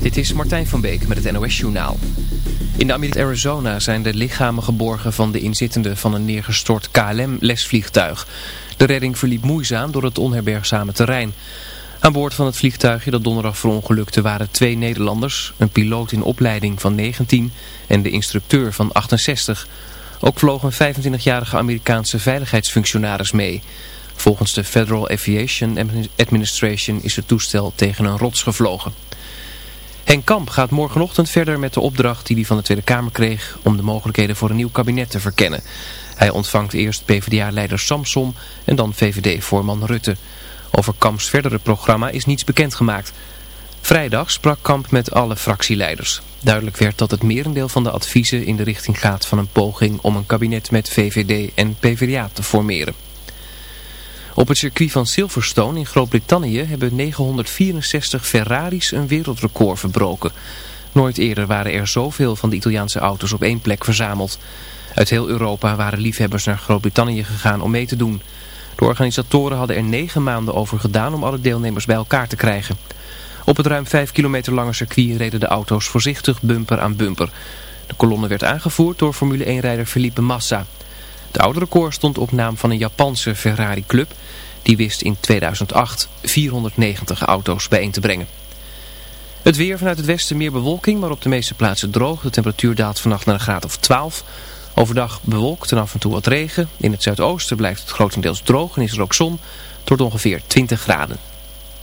Dit is Martijn van Beek met het NOS Journaal. In de Amerikaanse Arizona zijn de lichamen geborgen van de inzittenden van een neergestort KLM-lesvliegtuig. De redding verliep moeizaam door het onherbergzame terrein. Aan boord van het vliegtuigje dat donderdag verongelukte waren twee Nederlanders, een piloot in opleiding van 19 en de instructeur van 68. Ook vloog een 25-jarige Amerikaanse veiligheidsfunctionaris mee. Volgens de Federal Aviation Administration is het toestel tegen een rots gevlogen. Henk Kamp gaat morgenochtend verder met de opdracht die hij van de Tweede Kamer kreeg om de mogelijkheden voor een nieuw kabinet te verkennen. Hij ontvangt eerst PvdA-leider Samson en dan VVD-voorman Rutte. Over Kamps verdere programma is niets bekendgemaakt. Vrijdag sprak Kamp met alle fractieleiders. Duidelijk werd dat het merendeel van de adviezen in de richting gaat van een poging om een kabinet met VVD en PvdA te formeren. Op het circuit van Silverstone in Groot-Brittannië hebben 964 Ferraris een wereldrecord verbroken. Nooit eerder waren er zoveel van de Italiaanse auto's op één plek verzameld. Uit heel Europa waren liefhebbers naar Groot-Brittannië gegaan om mee te doen. De organisatoren hadden er negen maanden over gedaan om alle deelnemers bij elkaar te krijgen. Op het ruim 5 kilometer lange circuit reden de auto's voorzichtig bumper aan bumper. De kolonne werd aangevoerd door Formule 1-rijder Felipe Massa. De oude record stond op naam van een Japanse Ferrari Club. Die wist in 2008 490 auto's bijeen te brengen. Het weer vanuit het westen meer bewolking, maar op de meeste plaatsen droog. De temperatuur daalt vannacht naar een graad of 12. Overdag bewolkt en af en toe wat regen. In het zuidoosten blijft het grotendeels droog en is er ook zon. tot ongeveer 20 graden.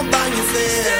compagno fer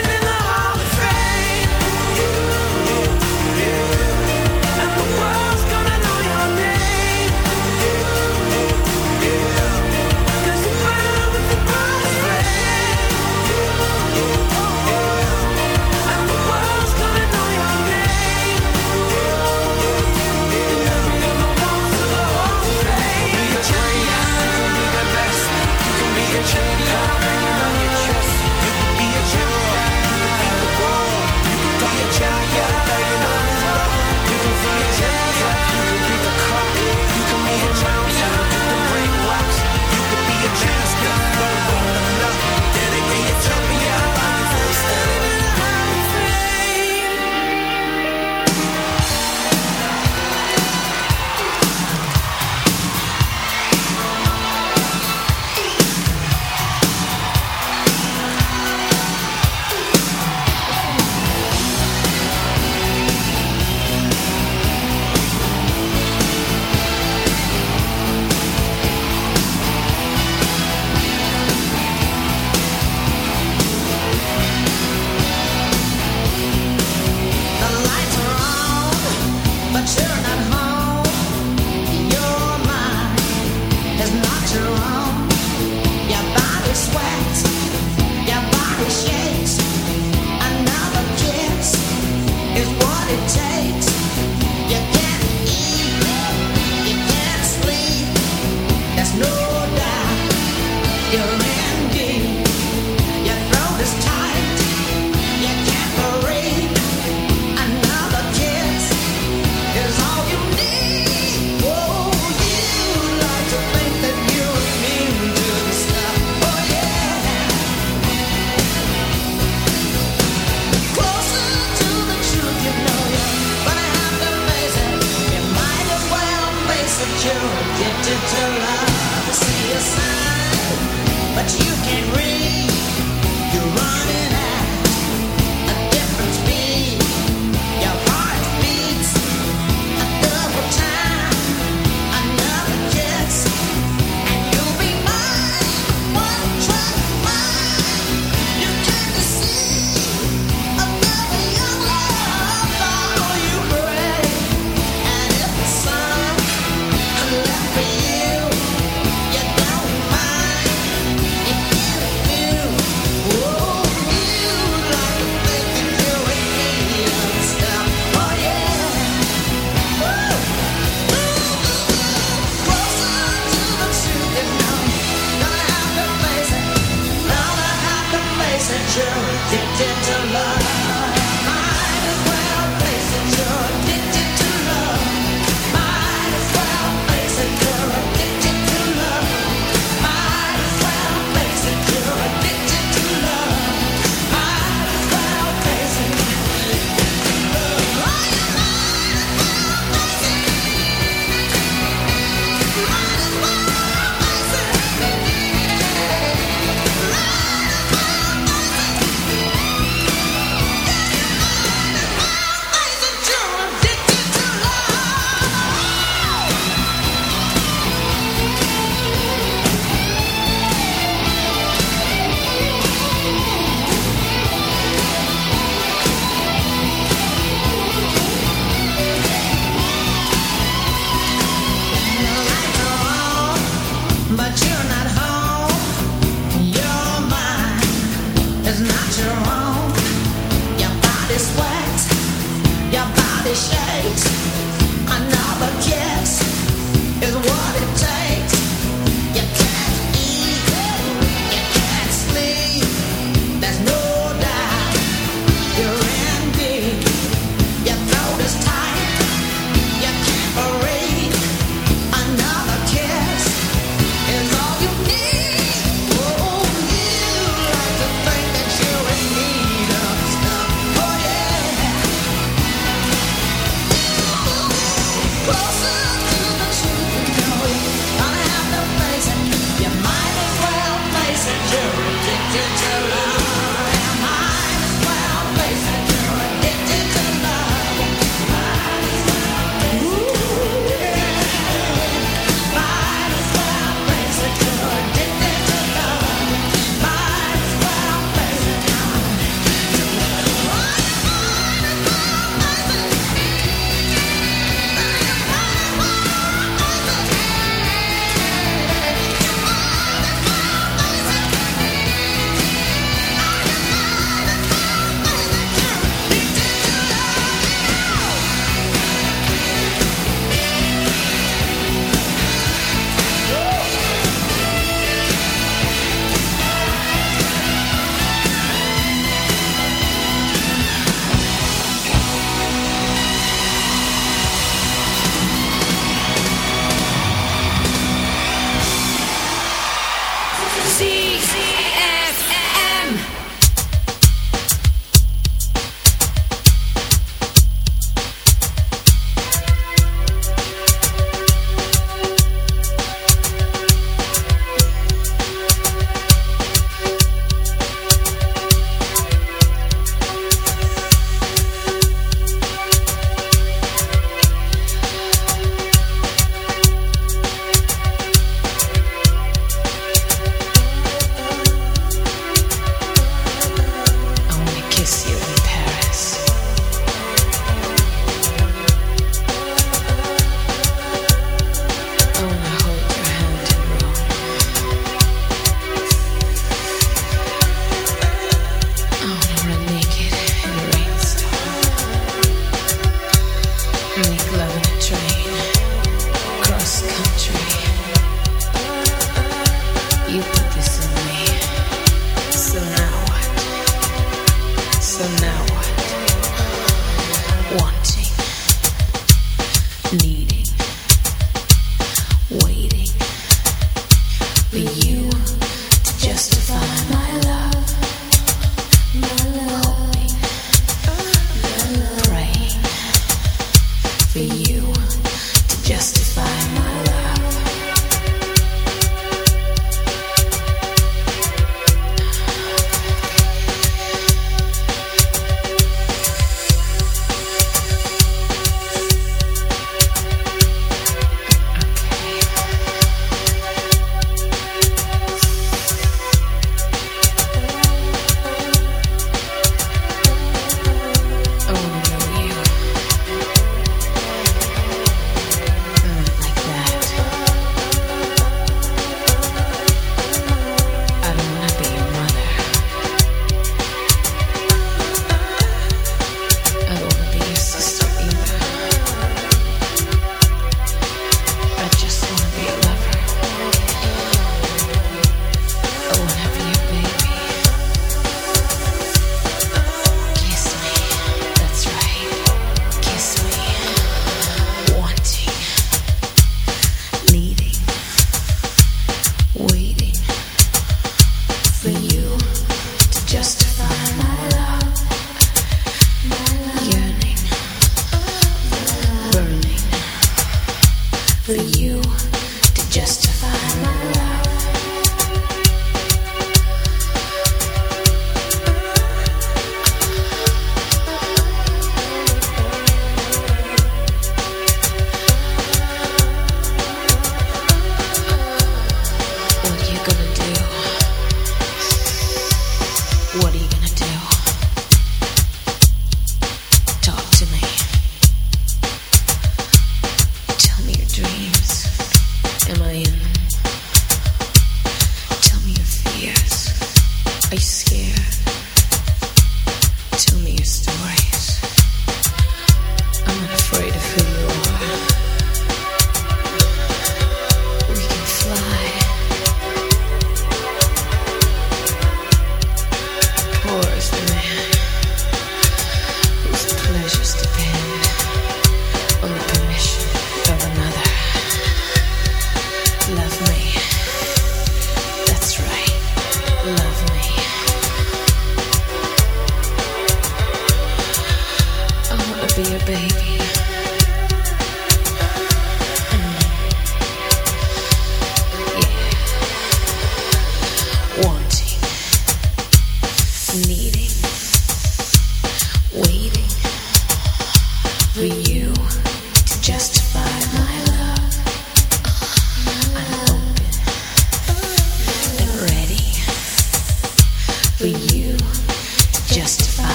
be a baby.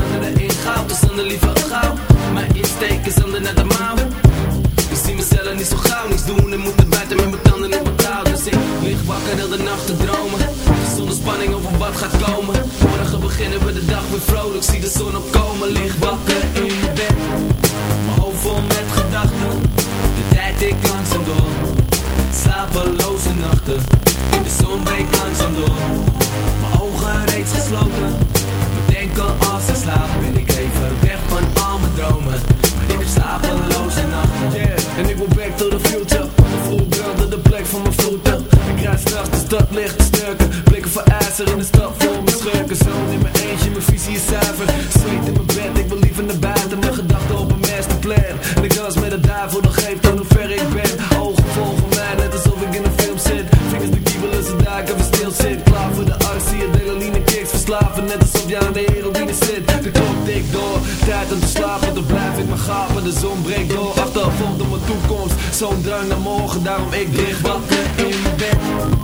van de inhoud, dus zonder liever gauw. Mijn insteek is ander naar de mouw. Ik zie mezelf niet zo gauw, niets doen en moeten buiten met mijn tanden in mijn taal. Dus ik lig wakker heel de nacht te dromen, zonder spanning over wat gaat komen. Morgen beginnen we de dag weer vrolijk, zie de zon opkomen. licht wakker in mijn bed, mijn hoofd vol met gedachten. De tijd ik kan er in de stad vol mijn schurken. Zoon in mijn eentje, mijn visie is zuiver. Zweet in mijn bed, ik wil liever naar buiten. Mijn gedachten op een masterplan. En ik met de duivel, nog geeft dan hoe ver ik ben. Ogen volgen mij, net alsof ik in een film zit. Vingers de kiebelen, ze duiken, we stil zit. Klaar voor de arts, adrenaline kicks. Verslaven, net alsof je aan de heroïne zit. De klok tikt door, tijd om te slapen. Dan blijf ik maar gapen, de zon breekt door. Achtervolgd op mijn toekomst, zo'n drang naar morgen Daarom ik lig wakker in mijn bed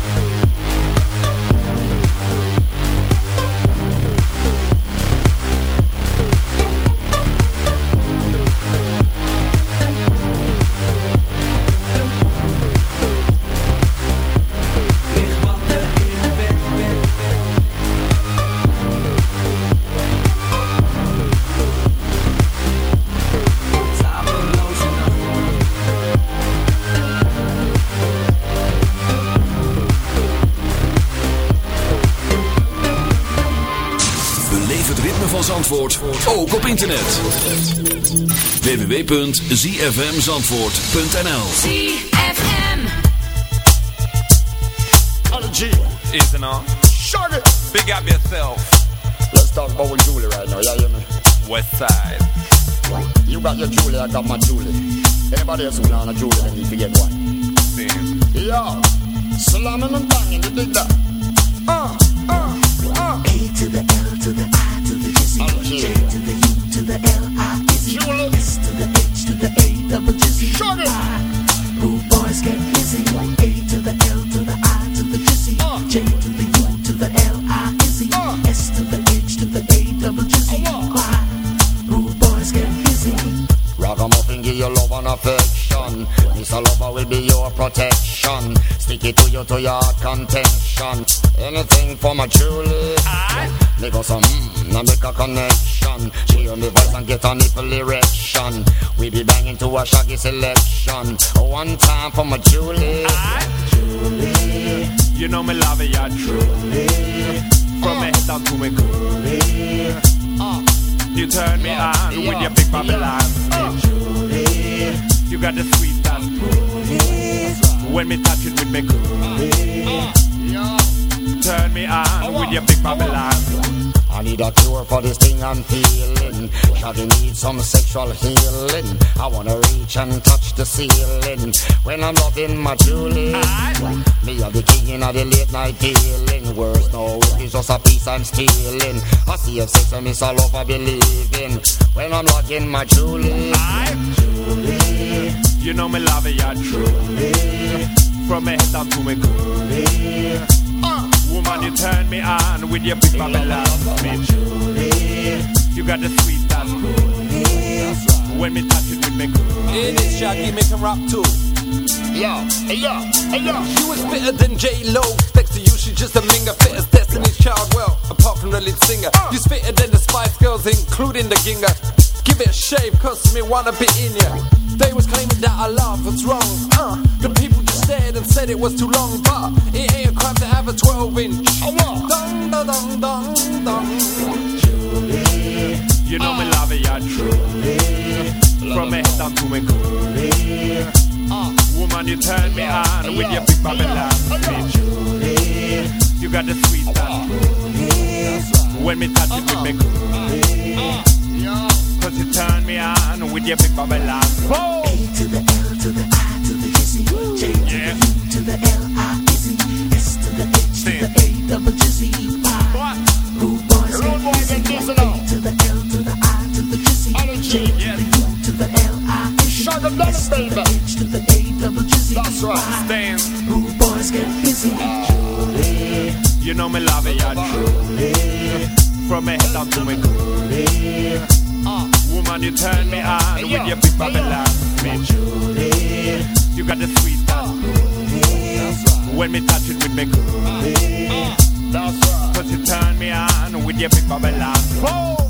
ook op internet. www.zfmzandvoort.nl ZFM. Is it on? Shut it! Big up yourself. Let's talk about with Julie right now, yeah, hear me? West side. You got your Julie, I got my Julie. Anybody else who want a Julie, they need to get one. Same. Yo, slamming and banging, you dig that? Uh, uh, uh. A to the L to the your protection. Stick it to you to your contention. Anything for my Julie. Make us some mmm, now make a connection. She hear me voice and get a nipple erection. We be banging to a shaggy selection. One time for my Julie. Julie, You know me love it, yeah, truly. From me head down to me coolie. Uh. Uh. You turn me on with your big Babylon speech. Uh. You got the sweet and When me touch it with me coolie. Turn me on oh, with your big oh, Babylon. I need a cure for this thing I'm feeling. Shawty need some sexual healing. I wanna reach and touch the ceiling when I'm loving my Julie. Me are the king of the late night dealing. Words no, it's just a piece I'm stealing. I see if sex and miss all over believing when I'm loving my Julie, Julie. You know me love it, yeah, truly. From me head down to me coolie. Uh. Woman, you turn me on with your big Babylon speech. You got the sweet and When me touch it with me coolie. It is Shaggy making rap too. Yo, hey yo, hey yo. You is fitter than J Lo. Next to you, she's just a minger. Fit as Destiny's Child. Well, apart from the lead singer, uh. you's fitter than the Spice Girls, including the Ginger. Give it a shave, cause me wanna be in ya. They was claiming that I love what's wrong. Uh, the people just stared and said it was too long, but it ain't a crime to have a 12 inch. Oh, what? Dun, dun, dun, dun, dun. You know me love it, yeah, truly. From me head down to me coolie. Woman, you turn me on with your big Babylon Julie, You got the sweet and When me touch it with me coolie. Cause you turn me on with your big Babylon. Whoa! A to the L to the I to the Izzy. J to Yeah. the U to the L I Izzy. S to the H to the A double Jizzy. Y. What? Rude boys Rude boys get busy. now. A to the L to the I to the Jizzy. J to the U to the L I Izzy. Shut them down, S to the. H to the A double Jizzy. That's right. Stand. Rude boys get busy. You know me love it, yeah, truly. From me head down to me coolie. Woman, you turn me on with your big Babylon. Me truly. You got the sweet stuff. When me touch it with me coolie. That's uh, right. Uh. Cause you turn me on with your big Babylon. Whoa!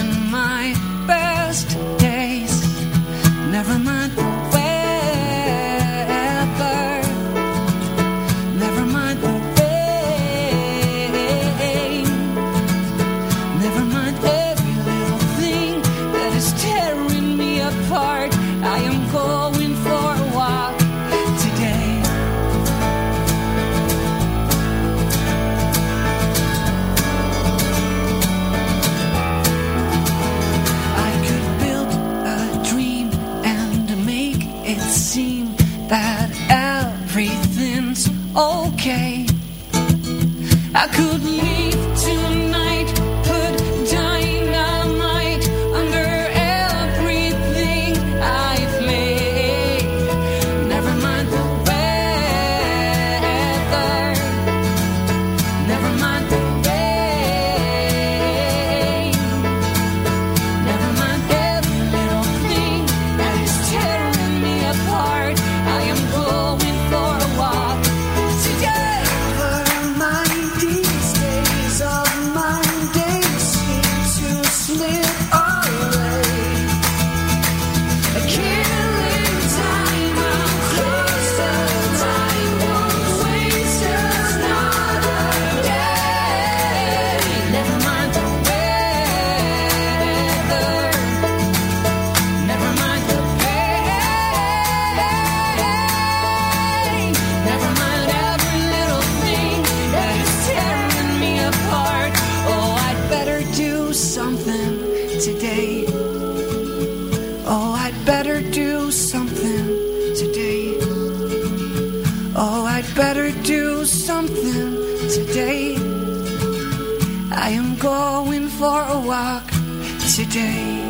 in my best days. Never mind. Oh, I'd better do something today. I am going for a walk today.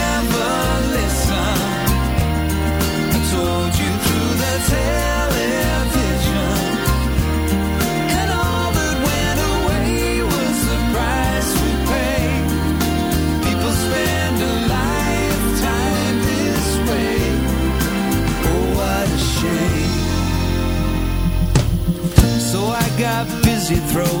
you throw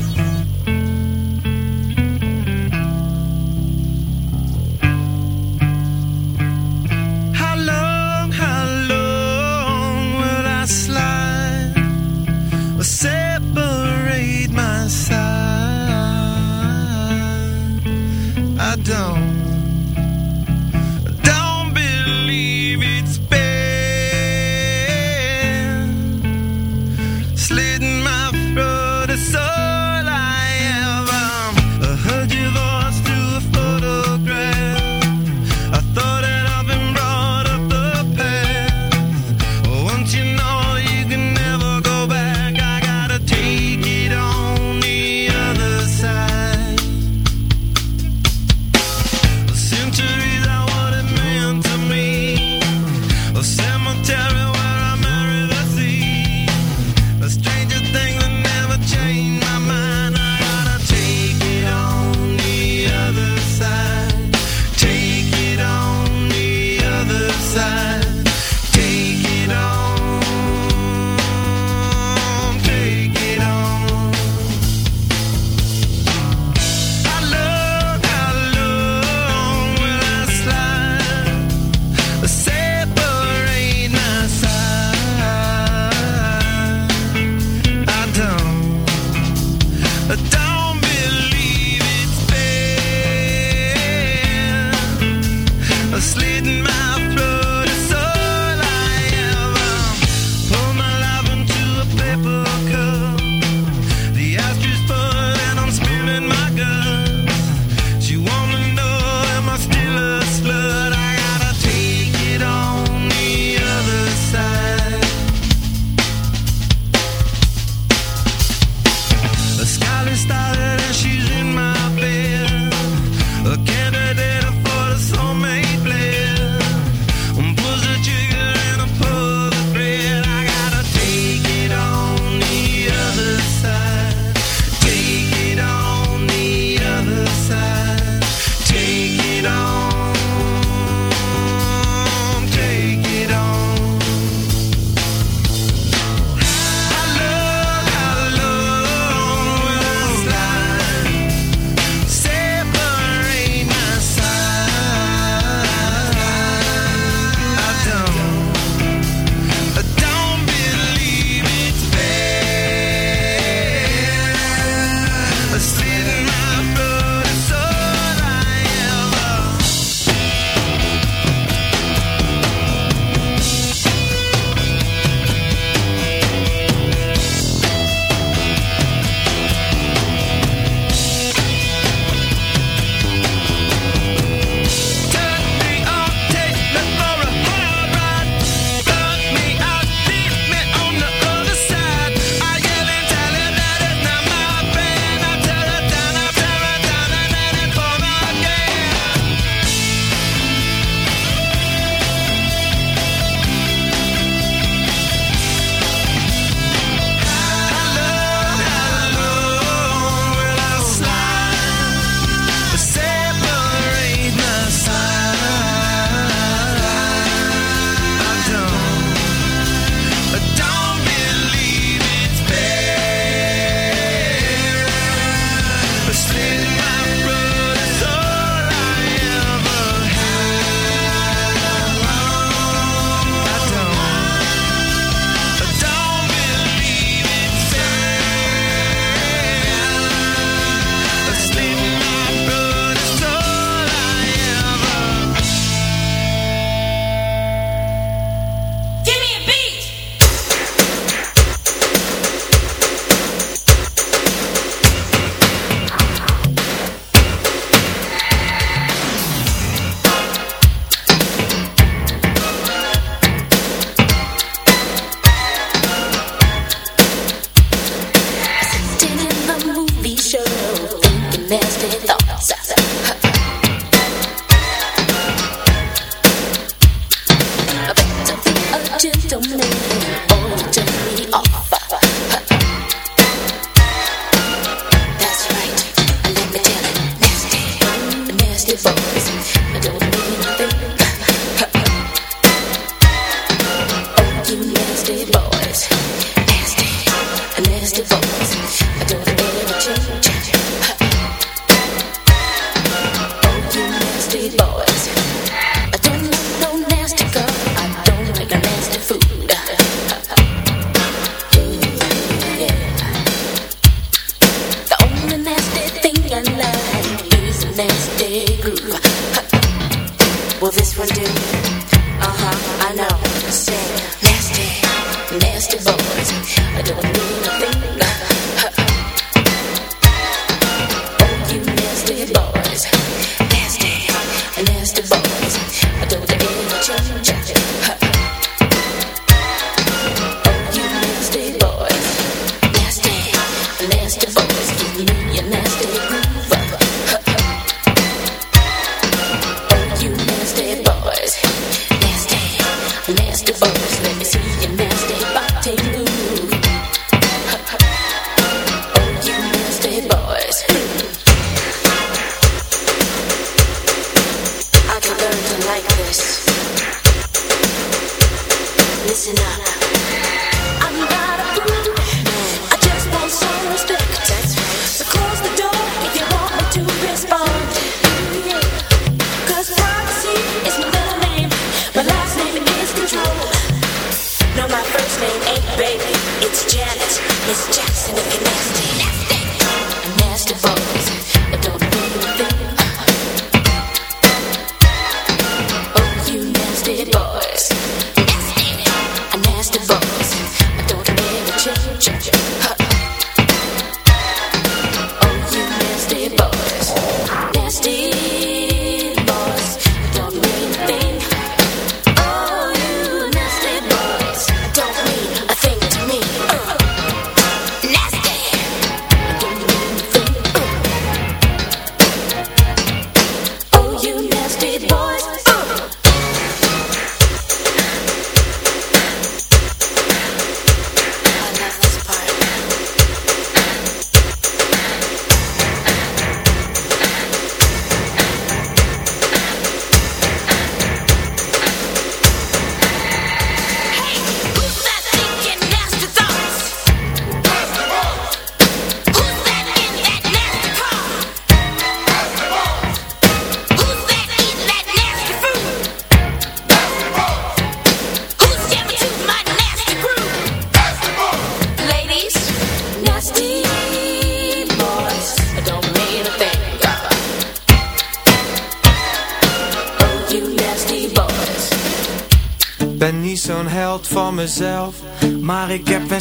down.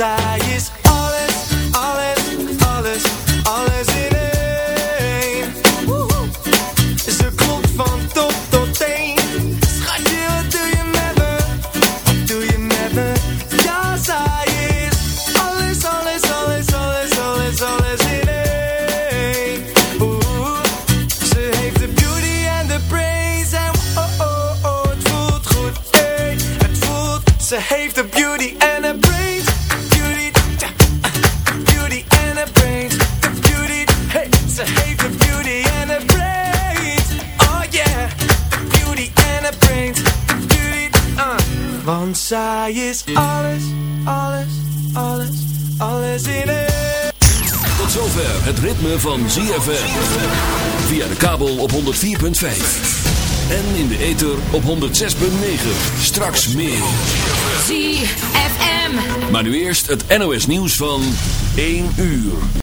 Zij. is. Zij is alles, alles, alles, alles in één. Tot zover het ritme van ZFM. Via de kabel op 104.5. En in de ether op 106.9. Straks meer. ZFM. Maar nu eerst het NOS nieuws van 1 uur.